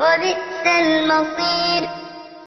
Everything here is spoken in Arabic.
وبئس المصير.